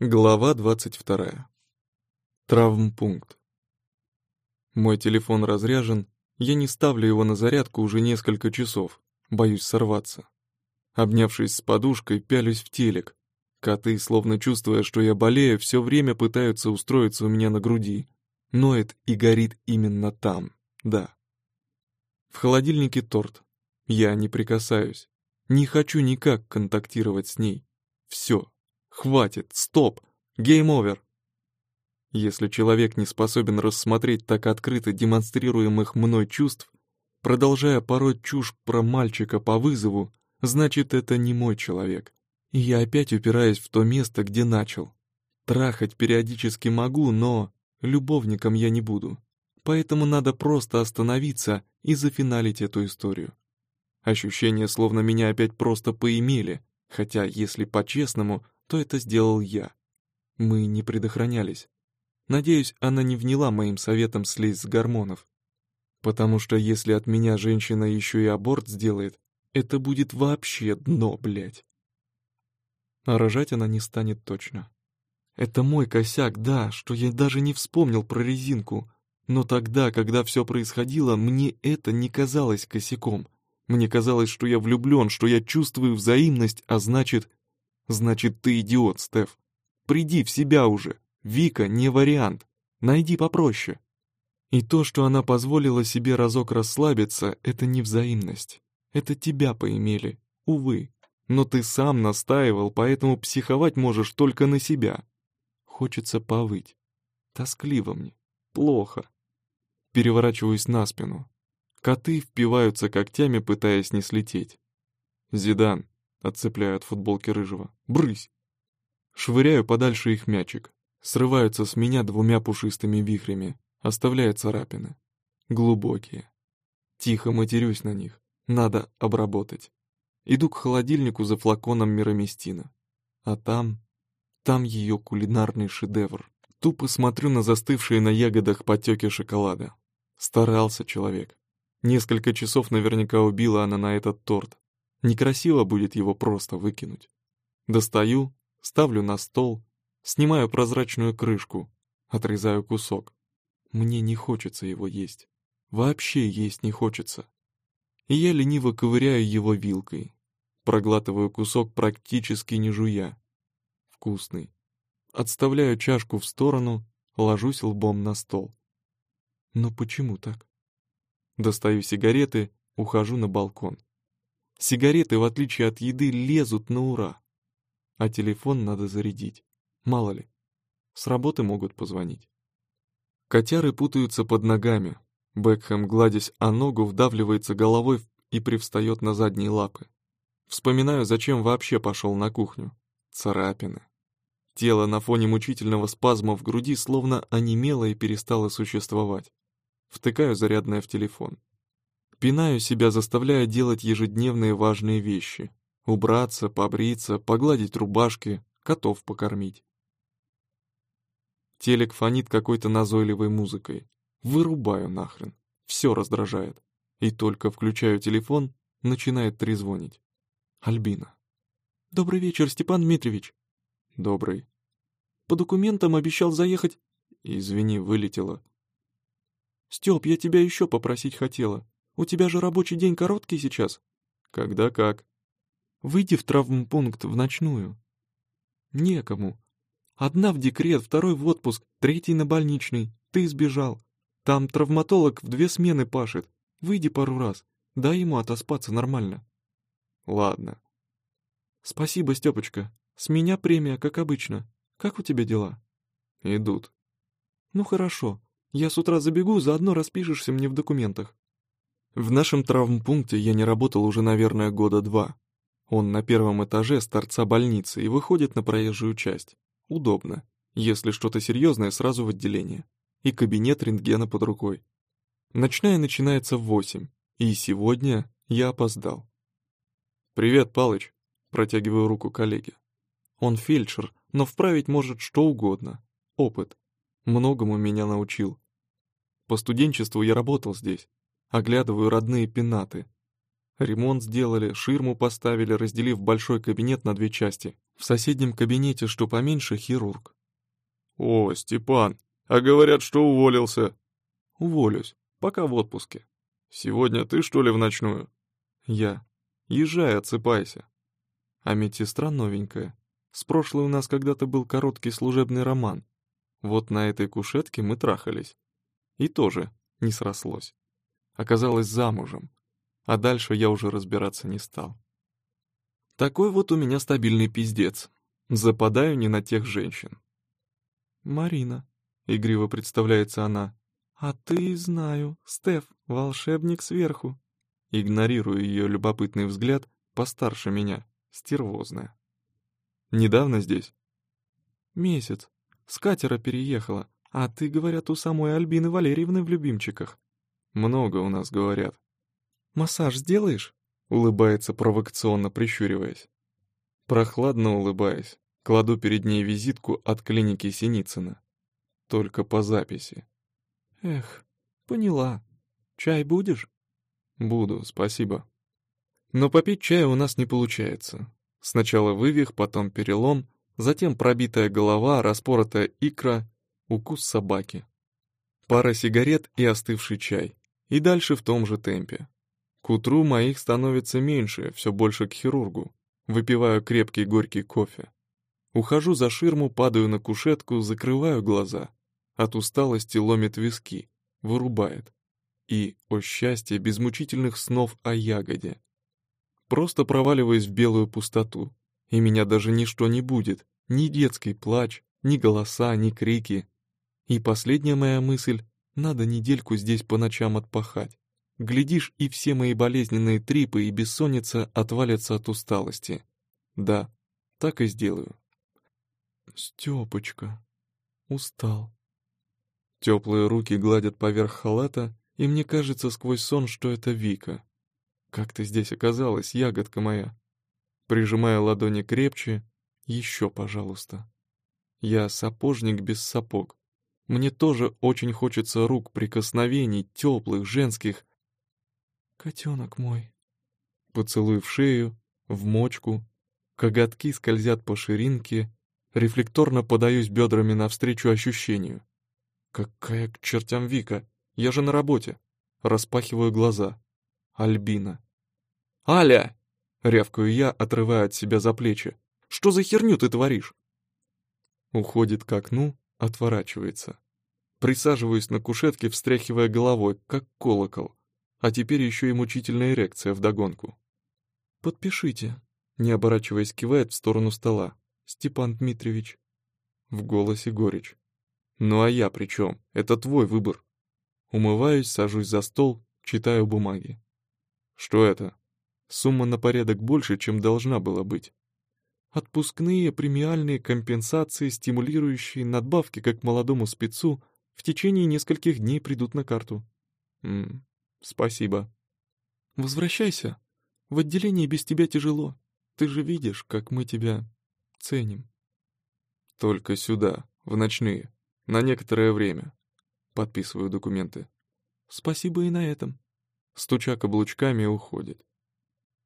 Глава 22. Травмпункт. Мой телефон разряжен, я не ставлю его на зарядку уже несколько часов, боюсь сорваться. Обнявшись с подушкой, пялюсь в телек. Коты, словно чувствуя, что я болею, все время пытаются устроиться у меня на груди. Ноет и горит именно там, да. В холодильнике торт. Я не прикасаюсь. Не хочу никак контактировать с ней. Все, Хватит, стоп, game over. Если человек не способен рассмотреть так открыто демонстрируемых мной чувств, продолжая пороть чушь про мальчика по вызову, значит, это не мой человек. И я опять упираюсь в то место, где начал. Трахать периодически могу, но любовником я не буду. Поэтому надо просто остановиться и зафиналить эту историю. Ощущение, словно меня опять просто поимели, хотя, если по-честному, то это сделал я. Мы не предохранялись. Надеюсь, она не вняла моим советом слезть с гормонов. Потому что если от меня женщина еще и аборт сделает, это будет вообще дно, блядь. А рожать она не станет точно. Это мой косяк, да, что я даже не вспомнил про резинку. Но тогда, когда все происходило, мне это не казалось косяком. Мне казалось, что я влюблен, что я чувствую взаимность, а значит, Значит, ты идиот, Стеф. Приди в себя уже. Вика не вариант. Найди попроще. И то, что она позволила себе разок расслабиться, это не взаимность. Это тебя поимели, увы. Но ты сам настаивал, поэтому психовать можешь только на себя. Хочется повыть. Тоскливо мне. Плохо. Переворачиваюсь на спину. Коты впиваются когтями, пытаясь не слететь. Зидан, Отцепляю от футболки рыжего. «Брысь!» Швыряю подальше их мячик. Срываются с меня двумя пушистыми вихрями, оставляя царапины. Глубокие. Тихо матерюсь на них. Надо обработать. Иду к холодильнику за флаконом мироместина. А там... Там ее кулинарный шедевр. Тупо смотрю на застывшие на ягодах потеки шоколада. Старался человек. Несколько часов наверняка убила она на этот торт. Некрасиво будет его просто выкинуть. Достаю, ставлю на стол, снимаю прозрачную крышку, отрезаю кусок. Мне не хочется его есть. Вообще есть не хочется. И я лениво ковыряю его вилкой. Проглатываю кусок практически не жуя. Вкусный. Отставляю чашку в сторону, ложусь лбом на стол. Но почему так? Достаю сигареты, ухожу на балкон. Сигареты, в отличие от еды, лезут на ура. А телефон надо зарядить. Мало ли. С работы могут позвонить. Котяры путаются под ногами. Бекхэм, гладясь о ногу, вдавливается головой и привстает на задние лапы. Вспоминаю, зачем вообще пошел на кухню. Царапины. Тело на фоне мучительного спазма в груди словно онемело и перестало существовать. Втыкаю зарядное в телефон. Пинаю себя, заставляя делать ежедневные важные вещи. Убраться, побриться, погладить рубашки, котов покормить. Телек фонит какой-то назойливой музыкой. Вырубаю нахрен. Все раздражает. И только включаю телефон, начинает трезвонить. Альбина. «Добрый вечер, Степан Дмитриевич». «Добрый». «По документам обещал заехать...» «Извини, вылетела». «Степ, я тебя еще попросить хотела. У тебя же рабочий день короткий сейчас. Когда как. Выйди в травмпункт в ночную. Некому. Одна в декрет, второй в отпуск, третий на больничный. Ты сбежал. Там травматолог в две смены пашет. Выйди пару раз. Дай ему отоспаться нормально. Ладно. Спасибо, Степочка. С меня премия, как обычно. Как у тебя дела? Идут. Ну хорошо. Я с утра забегу, заодно распишешься мне в документах. В нашем травмпункте я не работал уже, наверное, года два. Он на первом этаже с торца больницы и выходит на проезжую часть. Удобно. Если что-то серьезное, сразу в отделение. И кабинет рентгена под рукой. Ночная начинается в восемь, и сегодня я опоздал. «Привет, Палыч», — протягиваю руку коллеге. Он фельдшер, но вправить может что угодно. Опыт. Многому меня научил. По студенчеству я работал здесь. Оглядываю родные пенаты. Ремонт сделали, ширму поставили, разделив большой кабинет на две части. В соседнем кабинете, что поменьше, хирург. О, Степан, а говорят, что уволился. Уволюсь, пока в отпуске. Сегодня ты, что ли, в ночную? Я. Езжай, отсыпайся. А медсестра новенькая. С прошлой у нас когда-то был короткий служебный роман. Вот на этой кушетке мы трахались. И тоже не срослось. Оказалась замужем. А дальше я уже разбираться не стал. Такой вот у меня стабильный пиздец. Западаю не на тех женщин. «Марина», — игриво представляется она. «А ты, знаю, Стеф, волшебник сверху». Игнорирую ее любопытный взгляд, постарше меня, стервозная. «Недавно здесь?» «Месяц. С катера переехала. А ты, говорят, у самой Альбины Валерьевны в любимчиках». «Много у нас говорят». «Массаж сделаешь?» — улыбается провокационно, прищуриваясь. Прохладно улыбаясь, кладу перед ней визитку от клиники Синицына. Только по записи. «Эх, поняла. Чай будешь?» «Буду, спасибо». Но попить чая у нас не получается. Сначала вывих, потом перелом, затем пробитая голова, распоротая икра, укус собаки. Пара сигарет и остывший чай. И дальше в том же темпе. К утру моих становится меньше, все больше к хирургу. Выпиваю крепкий горький кофе. Ухожу за ширму, падаю на кушетку, закрываю глаза. От усталости ломит виски, вырубает. И, о счастье, без мучительных снов о ягоде. Просто проваливаюсь в белую пустоту, и меня даже ничто не будет, ни детский плач, ни голоса, ни крики. И последняя моя мысль — надо недельку здесь по ночам отпахать. Глядишь, и все мои болезненные трипы и бессонница отвалятся от усталости. Да, так и сделаю. Стёпочка, устал. Теплые руки гладят поверх халата, и мне кажется сквозь сон, что это Вика. «Как ты здесь оказалась, ягодка моя?» Прижимая ладони крепче, «Еще, пожалуйста». Я сапожник без сапог. Мне тоже очень хочется рук, прикосновений, теплых, женских. «Котенок мой». Поцелуй в шею, в мочку, коготки скользят по ширинке, рефлекторно подаюсь бедрами навстречу ощущению. Какая к чертям Вика? Я же на работе. Распахиваю глаза. Альбина. «Аля!» — рявкаю я, отрывая от себя за плечи. «Что за херню ты творишь?» Уходит к окну, отворачивается. Присаживаюсь на кушетке, встряхивая головой, как колокол. А теперь еще и мучительная эрекция вдогонку. «Подпишите», — не оборачиваясь, кивает в сторону стола. «Степан Дмитриевич». В голосе горечь. «Ну а я при чем? Это твой выбор». Умываюсь, сажусь за стол, читаю бумаги. Что это? Сумма на порядок больше, чем должна была быть. Отпускные премиальные компенсации, стимулирующие надбавки как молодому спецу, в течение нескольких дней придут на карту. Ммм, спасибо. Возвращайся. В отделении без тебя тяжело. Ты же видишь, как мы тебя ценим. Только сюда, в ночные, на некоторое время. Подписываю документы. Спасибо и на этом стуча каблучками, уходит.